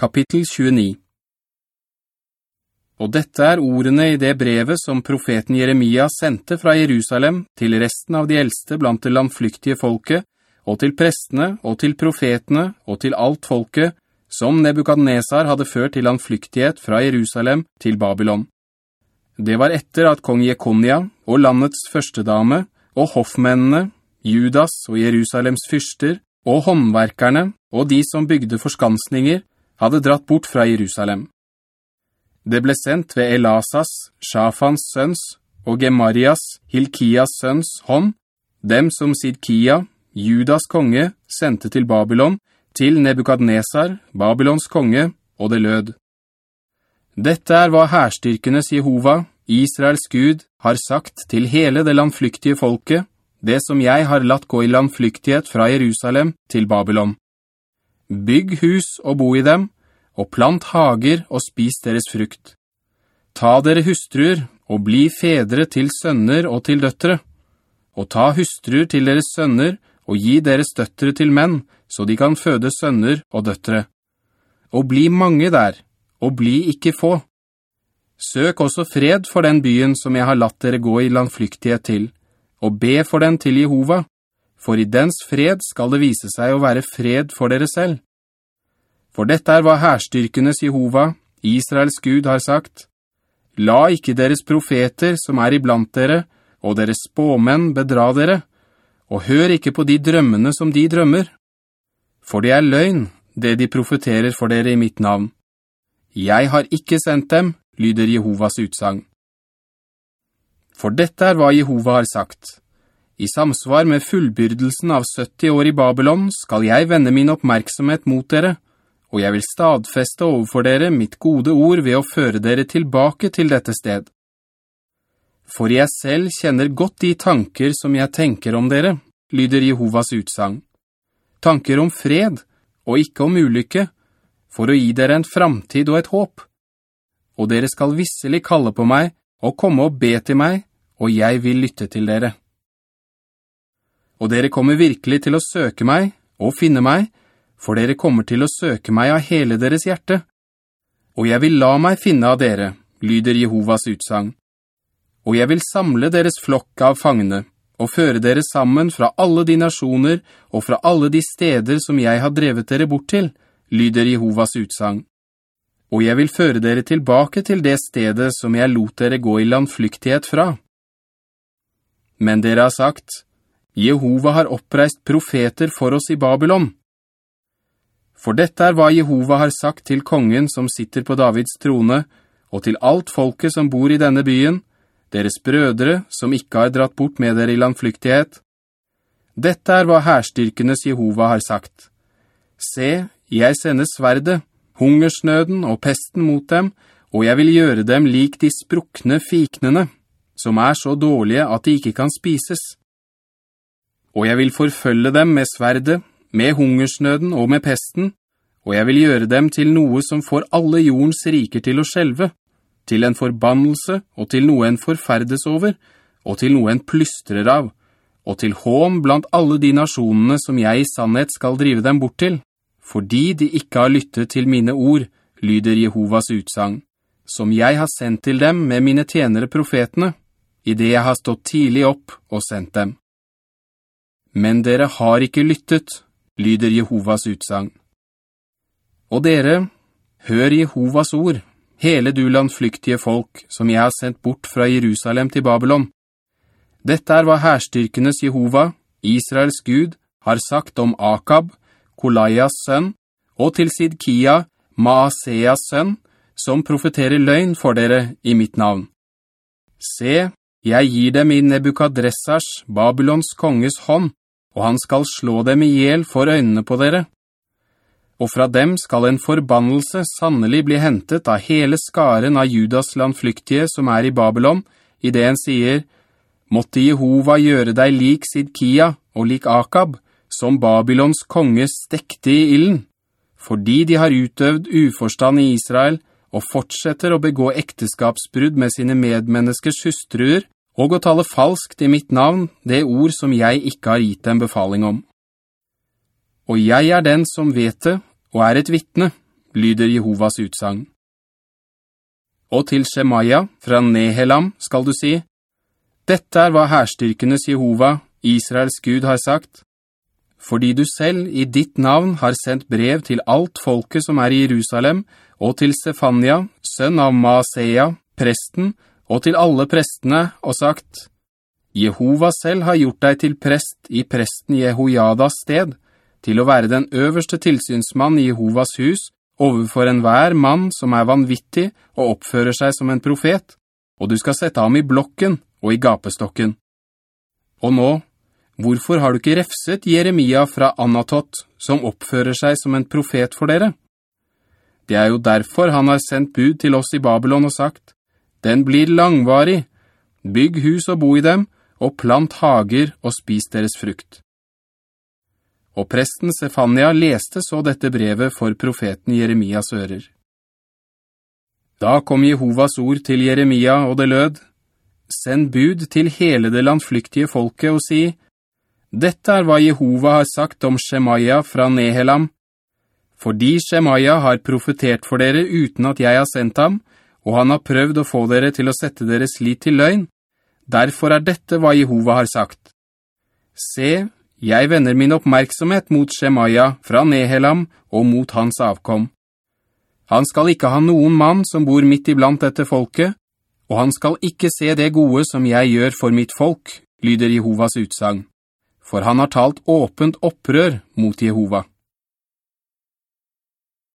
kapittel 29 Og dette er ordene i det brevet som profeten Jeremia sendte fra Jerusalem til resten av de eldste blant det landflyktige folket, og til prestene, og til profetene, og til alt folket, som Nebukadnesar hadde ført til landflyktighet fra Jerusalem til Babylon. Det var etter at kong Jekonia og landets førstedame og hoffmennene, Judas og Jerusalems fyrster, og håndverkerne, og de som bygde forskansninger, hadde dratt bort fra Jerusalem. Det ble sendt ved Elasas, Shafans sønns, og Gemarias, Hilkias sønns hånd, dem som Sidkia, Judas konge, sendte til Babylon, til Nebukadnesar, Babylons konge, og det lød. Dette er hva herstyrkenes Jehova, Israels Gud, har sagt til hele det landflyktige folket, det som jeg har latt gå i landflyktighet fra Jerusalem til Babylon. Bygg hus og bo i dem, og plant hager og spis deres frukt. Ta dere hustruer og bli fedre til sønner og til døttere, og ta hustruer til deres sønner og gi deres døttere til menn, så de kan føde sønner og døttere. Og bli mange der, og bli ikke få. Søk også fred for den byen som jeg har latt dere gå i landflyktighet til, og be for den til Jehova, for i dens fred skal det vise seg å være fred for dere selv. For dette er hva herstyrkenes Jehova, Israels Gud, har sagt. La ikke deres profeter som er iblant dere, og deres spåmenn bedra dere, og hør ikke på de drømmene som de drømmer. For det er løgn, det de profeterer for dere i mitt navn. Jeg har ikke sendt dem, lyder Jehovas utsang. For dette er hva Jehova har sagt. I samsvar med fullbyrdelsen av 70 år i Babylon skal jeg vende min oppmerksomhet mot dere, og jeg vil stadfeste overfor dere mitt gode ord ved å føre dere tilbake til dette sted. For jeg selv kjenner godt de tanker som jeg tenker om dere, lyder Jehovas utsang. Tanker om fred, og ikke om ulykke, for å gi dere en framtid og et håp. Og dere skal visselig kalle på meg, og komme og be til meg, og jeg vil lytte til dere. Og dere kommer virkelig til å søke meg og finne meg, for dere kommer til å søke meg av hele deres hjerte. Og jeg vil la meg finne av dere, lyder Jehovas utsang. Og jeg vil samle deres flokk av fangene, og føre dere sammen fra alle de nasjoner og fra alle de steder som jeg har drevet dere bort til, lyder Jehovas utsang. Og jeg vil føre dere tilbake til det stedet som jeg lot dere gå i landflyktighet fra. Men dere har sagt, Jehova har oppreist profeter for oss i Babylon. For dette er hva Jehova har sagt til kongen som sitter på Davids trone, og til alt folket som bor i denne byen, deres brødre som ikke har dratt bort med dere i landflyktighet. Dette er hva herstyrkenes Jehova har sagt. Se, jeg sender sverde, hungersnøden og pesten mot dem, og jeg vil gjøre dem lik de sprukne fiknene som er så dårlige at de ikke kan spises. Og jeg vil forfølge dem med sverde, med hungersnøden og med pesten, og jeg vil gjøre dem til noe som får alle jordens riker til å skjelve, til en forbannelse og til noe en forferdes over, og til noe en plystrer av, og til hån blant alle de nasjonene som jeg i sannhet skal drive dem bort til, fordi de ikke har lyttet til mine ord, lyder Jehovas utsang, som jeg har sendt til dem med mine tjenere profetene, i det jeg har stått tidlig opp og sendt dem. Men dere har ikke lyttet, lyder Jehovas utsang. Og dere, hør Jehovas ord, hele du landflyktige folk, som jeg har sendt bort fra Jerusalem til Babylon. Dette er hva herstyrkenes Jehova, Israels Gud, har sagt om Akab, Kolaias sønn, og til Sidkia, Maaseas sønn, som profeterer løgn for dere i mitt navn. Se, jeg gir dem i Nebukadressars, Babylons konges hånd, og han skal slå dem ihjel for øynene på dere. Og fra dem skal en forbannelse sannelig bli hentet av hele skaren av Judas landflyktige som er i Babylon, i det en sier, «Måtte Jehova gjøre deg lik Sidkia og lik Akab, som Babylons konge stekte i illen, fordi de har utøvd uforstand i Israel, og fortsetter å begå ekteskapsbrudd med sine medmenneskers hustruer, og å tale falskt i mitt navn, det ord som jeg ikke har gitt en befaling om. Og jeg er den som vet det, og er et vittne, lyder Jehovas utsang. Og til Shemaya fra Nehelam skal du si, «Dette er hva herstyrkenes Jehova, Israels Gud, har sagt. Fordi du selv i ditt navn har sendt brev til alt folket som er i Jerusalem, og til Stefania, sønn av Maasea, presten, og til alle prestene, og sagt, «Jehova selv har gjort deg til prest i presten Jehojadas sted, til å være den øverste tilsynsmann i Jehovas hus, overfor en hver mann som er vanvittig og oppfører seg som en profet, og du skal sette ham i blokken og i gapestokken. Og nå, hvorfor har du ikke refset Jeremia fra Anatot, som oppfører seg som en profet for dere? Det er jo derfor han har sendt bud til oss i Babylon og sagt, «Den blir langvarig. Bygg hus og bo i dem, og plant hager og spis deres frukt.» Og presten Sefania leste så dette brevet for profeten Jeremias ører. Da kom Jehovas ord til Jeremia, og det lød, «Send bud til hele det landflyktige folket og si, «Dette er hva Jehova har sagt om Shemaya fra Nehelam. Fordi Shemaya har profetert for dere uten at jeg har sendt ham, og han har prøvd å få dere til å sette deres lit til løgn, derfor er dette hva Jehova har sagt. Se, jeg vender min oppmerksomhet mot Shemaya fra Nehelam og mot hans avkom. Han skal ikke ha noen mann som bor midt iblant dette folket, og han skal ikke se det gode som jeg gjør for mitt folk, lyder Jehovas utsang, for han har talt åpent opprør mot Jehova.